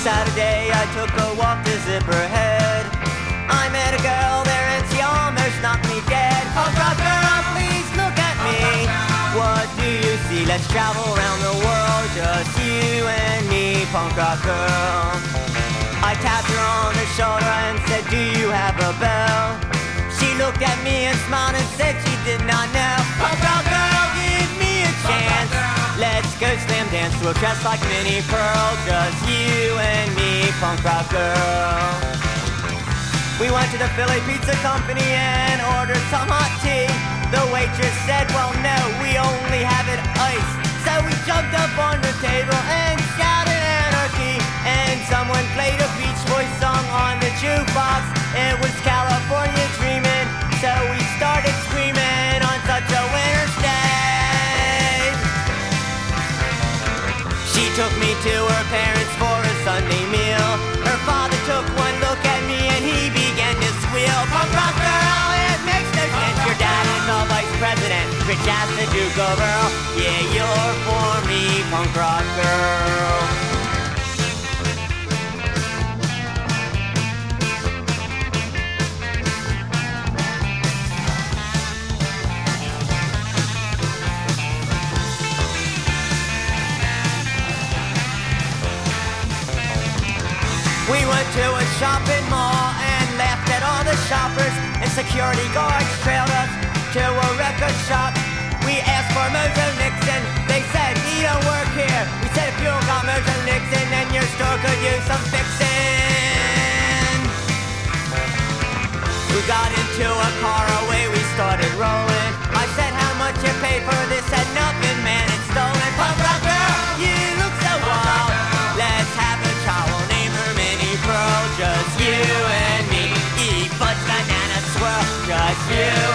Saturday I took a walk to Zipperhead. I met a girl there and she almost knocked me dead. Punk rock girl, please look at me. What do you see? Let's travel around the world, just you and me, punk rock girl. I tapped her on the shoulder and said, Do you have a bell? She looked at me and smiled and said she did not know. Go slam dance to a dress like Minnie Pearl, just you and me, punk rock girl. We went to the Philly Pizza Company and ordered some hot tea. The waitress said, She took me to her parents for a Sunday meal. Her father took one look at me and he began to squeal. Punk rock girl, it makes no sense. Your dad is the vice president, rich as the Duke of Earl. Yeah, you're for me, punk rock girl. We went to a shopping mall and laughed at all the shoppers, and security guards trailed us to a record shop. We asked for Mojo Nixon, they said he don't work here. We said if you don't got Mojo Nixon, then your store could use some. Yeah.